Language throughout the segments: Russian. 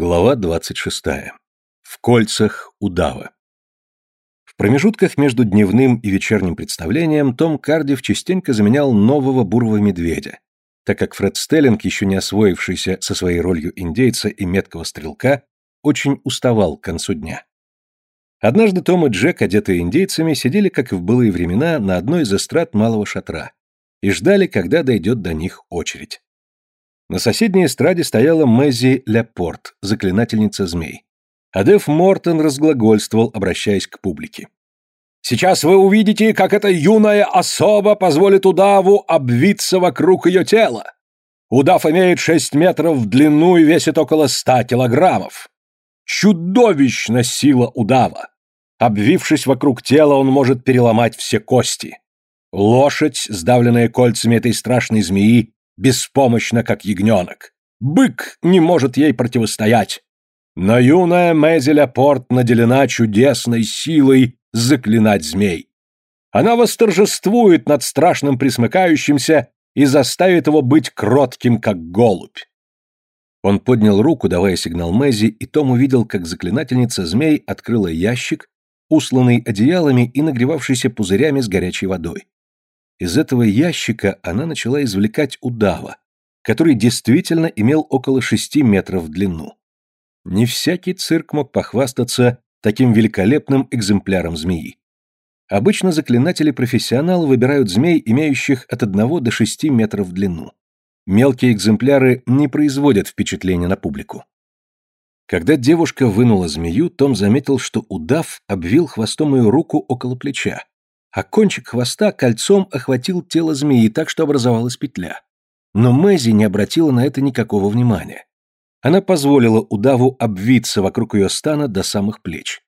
Глава 26. В кольцах удава. В промежутках между дневным и вечерним представлением Том Кардив частенько заменял нового бурого медведя, так как Фред Стеллинг, еще не освоившийся со своей ролью индейца и меткого стрелка, очень уставал к концу дня. Однажды Том и Джек, одетые индейцами, сидели, как и в былые времена, на одной из эстрад малого шатра и ждали, когда дойдет до них очередь. На соседней эстраде стояла Мэзи Ляпорт, заклинательница змей. А Дэв Мортон разглагольствовал, обращаясь к публике. «Сейчас вы увидите, как эта юная особа позволит удаву обвиться вокруг ее тела. Удав имеет шесть метров в длину и весит около ста килограммов. Чудовищна сила удава. Обвившись вокруг тела, он может переломать все кости. Лошадь, сдавленная кольцами этой страшной змеи, беспомощна, как ягненок. Бык не может ей противостоять. Но юная Мезеля Порт наделена чудесной силой заклинать змей. Она восторжествует над страшным присмыкающимся и заставит его быть кротким, как голубь. Он поднял руку, давая сигнал Мэзи, и Том увидел, как заклинательница змей открыла ящик, усланный одеялами и нагревавшийся пузырями с горячей водой. Из этого ящика она начала извлекать удава, который действительно имел около шести метров в длину. Не всякий цирк мог похвастаться таким великолепным экземпляром змеи. Обычно заклинатели-профессионалы выбирают змей, имеющих от одного до шести метров в длину. Мелкие экземпляры не производят впечатления на публику. Когда девушка вынула змею, Том заметил, что удав обвил хвостом ее руку около плеча, а кончик хвоста кольцом охватил тело змеи так, что образовалась петля. Но Мэзи не обратила на это никакого внимания. Она позволила удаву обвиться вокруг ее стана до самых плеч.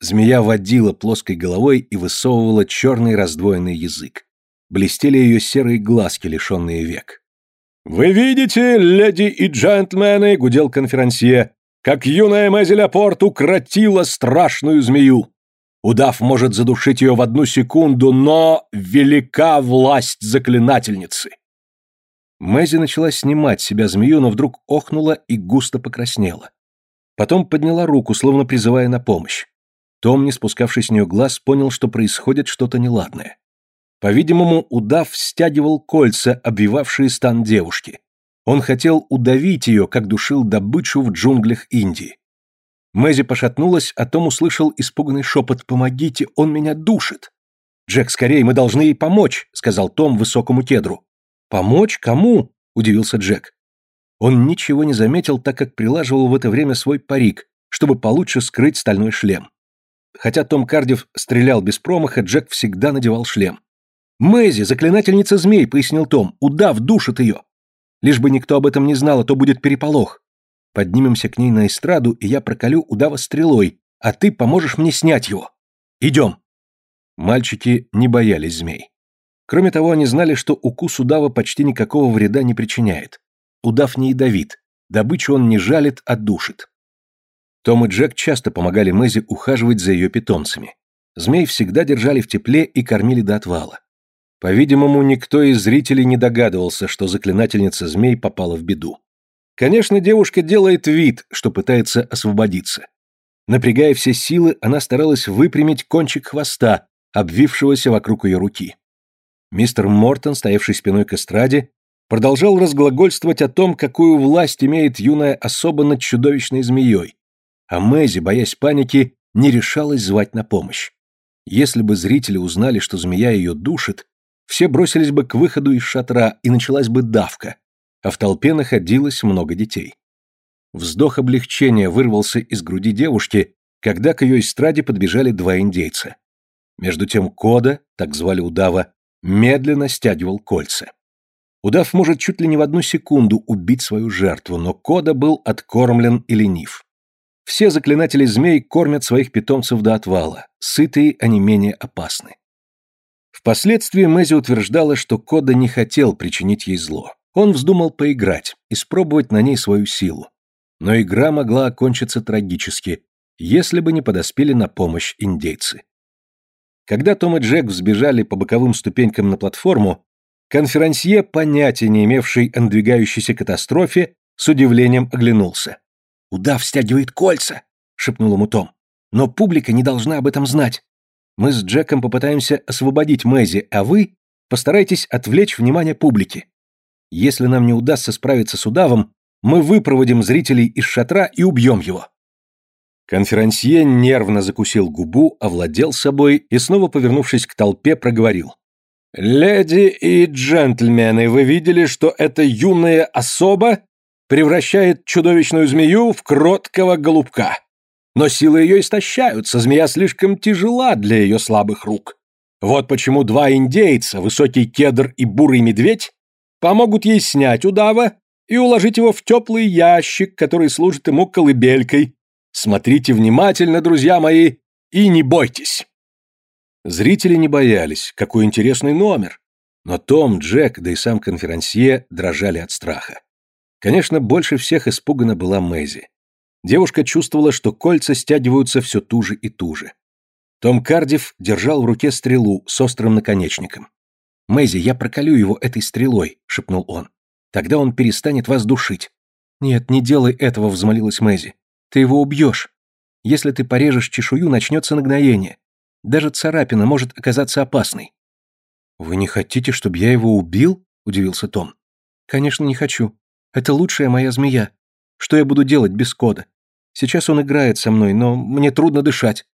Змея водила плоской головой и высовывала черный раздвоенный язык. Блестели ее серые глазки, лишенные век. «Вы видите, леди и джентльмены», — гудел конферансье, «как юная Мэзи Ляпорт укротила страшную змею. Удав может задушить ее в одну секунду, но велика власть заклинательницы. Мэзи начала снимать с себя змею, но вдруг охнула и густо покраснела. Потом подняла руку, словно призывая на помощь. Том, не спускавший с нее глаз, понял, что происходит что-то неладное. По-видимому, удав стягивал кольца, обвивавшие стан девушки. Он хотел удавить ее, как душил добычу в джунглях Индии. Мэзи пошатнулась, а Том услышал испуганный шепот «Помогите, он меня душит!» «Джек, скорее, мы должны ей помочь», — сказал Том высокому кедру. «Помочь? Кому?» — удивился Джек. Он ничего не заметил, так как прилаживал в это время свой парик, чтобы получше скрыть стальной шлем. Хотя Том Кардив стрелял без промаха, Джек всегда надевал шлем. «Мэзи, заклинательница змей», — пояснил Том, — «удав душит ее». Лишь бы никто об этом не знал, а то будет переполох. Поднимемся к ней на эстраду, и я проколю удава стрелой, а ты поможешь мне снять его. Идем!» Мальчики не боялись змей. Кроме того, они знали, что укус удава почти никакого вреда не причиняет. Удав не ядовит, добычу он не жалит, а душит. Том и Джек часто помогали Мэзи ухаживать за ее питомцами. Змей всегда держали в тепле и кормили до отвала. По-видимому, никто из зрителей не догадывался, что заклинательница змей попала в беду. Конечно, девушка делает вид, что пытается освободиться. Напрягая все силы, она старалась выпрямить кончик хвоста, обвившегося вокруг ее руки. Мистер Мортон, стоявший спиной к эстраде, продолжал разглагольствовать о том, какую власть имеет юная особа над чудовищной змеей, а Мэзи, боясь паники, не решалась звать на помощь. Если бы зрители узнали, что змея ее душит, все бросились бы к выходу из шатра, и началась бы давка, а в толпе находилось много детей. Вздох облегчения вырвался из груди девушки, когда к ее эстраде подбежали два индейца. Между тем Кода, так звали удава, медленно стягивал кольца. Удав может чуть ли не в одну секунду убить свою жертву, но Кода был откормлен и ленив. Все заклинатели змей кормят своих питомцев до отвала, сытые они менее опасны. Впоследствии Мэзи утверждала, что Кода не хотел причинить ей зло. Он вздумал поиграть, испробовать на ней свою силу. Но игра могла окончиться трагически, если бы не подоспели на помощь индейцы. Когда Том и Джек взбежали по боковым ступенькам на платформу, конферансье, понятия не имевший о надвигающейся катастрофе, с удивлением оглянулся. «Удав стягивает кольца!» — шепнул ему Том. «Но публика не должна об этом знать. Мы с Джеком попытаемся освободить Мэзи, а вы постарайтесь отвлечь внимание публики. Если нам не удастся справиться с удавом, мы выпроводим зрителей из шатра и убьем его». Конферансье нервно закусил губу, овладел собой и, снова повернувшись к толпе, проговорил. «Леди и джентльмены, вы видели, что эта юная особа превращает чудовищную змею в кроткого голубка. Но силы ее истощаются, змея слишком тяжела для ее слабых рук. Вот почему два индейца, высокий кедр и бурый медведь, помогут ей снять удава и уложить его в теплый ящик, который служит ему колыбелькой. Смотрите внимательно, друзья мои, и не бойтесь. Зрители не боялись, какой интересный номер. Но Том, Джек, да и сам конферансье дрожали от страха. Конечно, больше всех испугана была Мэйзи. Девушка чувствовала, что кольца стягиваются все туже и туже. Том Кардив держал в руке стрелу с острым наконечником. «Мэйзи, я проколю его этой стрелой», — шепнул он. «Тогда он перестанет вас душить». «Нет, не делай этого», — взмолилась Мэйзи. «Ты его убьешь. Если ты порежешь чешую, начнется нагноение. Даже царапина может оказаться опасной». «Вы не хотите, чтобы я его убил?» — удивился Том. «Конечно, не хочу. Это лучшая моя змея. Что я буду делать без кода? Сейчас он играет со мной, но мне трудно дышать».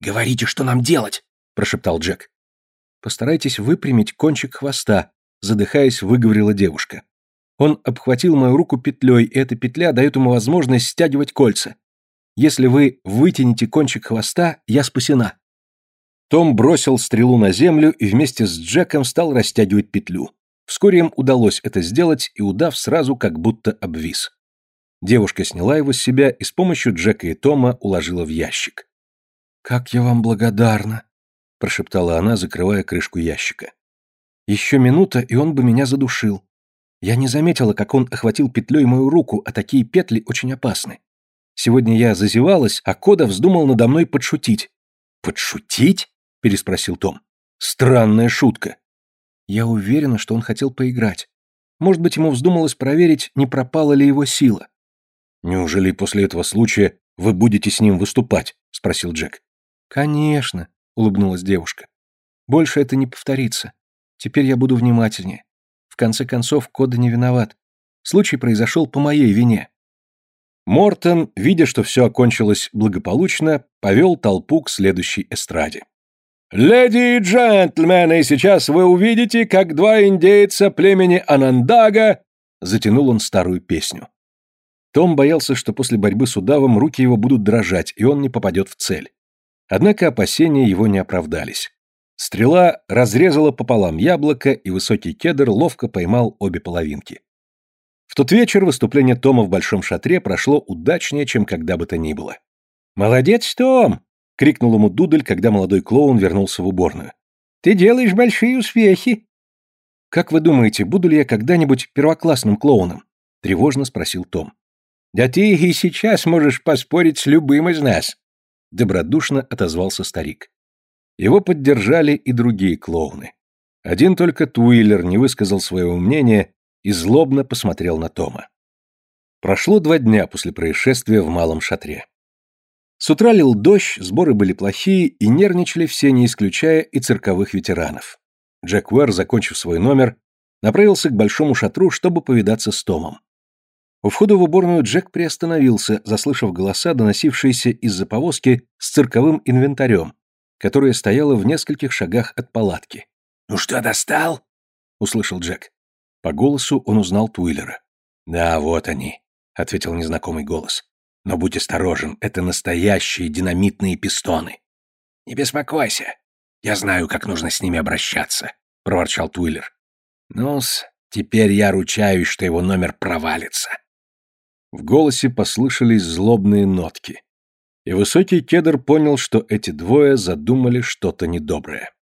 «Говорите, что нам делать?» – прошептал Джек. «Постарайтесь выпрямить кончик хвоста», – задыхаясь, выговорила девушка. Он обхватил мою руку петлей, и эта петля дает ему возможность стягивать кольца. Если вы вытянете кончик хвоста, я спасена. Том бросил стрелу на землю и вместе с Джеком стал растягивать петлю. Вскоре им удалось это сделать, и удав сразу как будто обвис. Девушка сняла его с себя и с помощью Джека и Тома уложила в ящик. «Как я вам благодарна!» – прошептала она, закрывая крышку ящика. «Еще минута, и он бы меня задушил. Я не заметила, как он охватил петлей мою руку, а такие петли очень опасны. Сегодня я зазевалась, а Кода вздумал надо мной подшутить». «Подшутить?» – переспросил Том. «Странная шутка. Я уверена, что он хотел поиграть. Может быть, ему вздумалось проверить, не пропала ли его сила. «Неужели после этого случая вы будете с ним выступать?» — спросил Джек. «Конечно», — улыбнулась девушка. «Больше это не повторится. Теперь я буду внимательнее. В конце концов, Кода не виноват. Случай произошел по моей вине». Мортон, видя, что все окончилось благополучно, повел толпу к следующей эстраде. «Леди и джентльмены, сейчас вы увидите, как два индейца племени Анандага...» Затянул он старую песню. Том боялся, что после борьбы с удавом руки его будут дрожать, и он не попадет в цель. Однако опасения его не оправдались. Стрела разрезала пополам яблоко, и высокий кедр ловко поймал обе половинки. В тот вечер выступление Тома в Большом шатре прошло удачнее, чем когда бы то ни было. «Молодец, Том!» — крикнул ему Дудль, когда молодой клоун вернулся в уборную. «Ты делаешь большие успехи!» «Как вы думаете, буду ли я когда-нибудь первоклассным клоуном?» — тревожно спросил Том. «Да ты и сейчас можешь поспорить с любым из нас!» — добродушно отозвался старик. Его поддержали и другие клоуны. Один только Туиллер не высказал своего мнения и злобно посмотрел на Тома. Прошло два дня после происшествия в малом шатре. С утра лил дождь, сборы были плохие, и нервничали все, не исключая и цирковых ветеранов. Джек Уэр, закончив свой номер, направился к большому шатру, чтобы повидаться с Томом. У входа в уборную Джек приостановился, заслышав голоса, доносившиеся из-за повозки с цирковым инвентарем, которая стояла в нескольких шагах от палатки. «Ну что, достал?» — услышал Джек. По голосу он узнал Туиллера. «Да, вот они», — ответил незнакомый голос. Но будь осторожен, это настоящие динамитные пистоны. Не беспокойся. Я знаю, как нужно с ними обращаться, проворчал Туиллер. Ну-с, теперь я ручаюсь, что его номер провалится. В голосе послышались злобные нотки. И высокий кедр понял, что эти двое задумали что-то недоброе.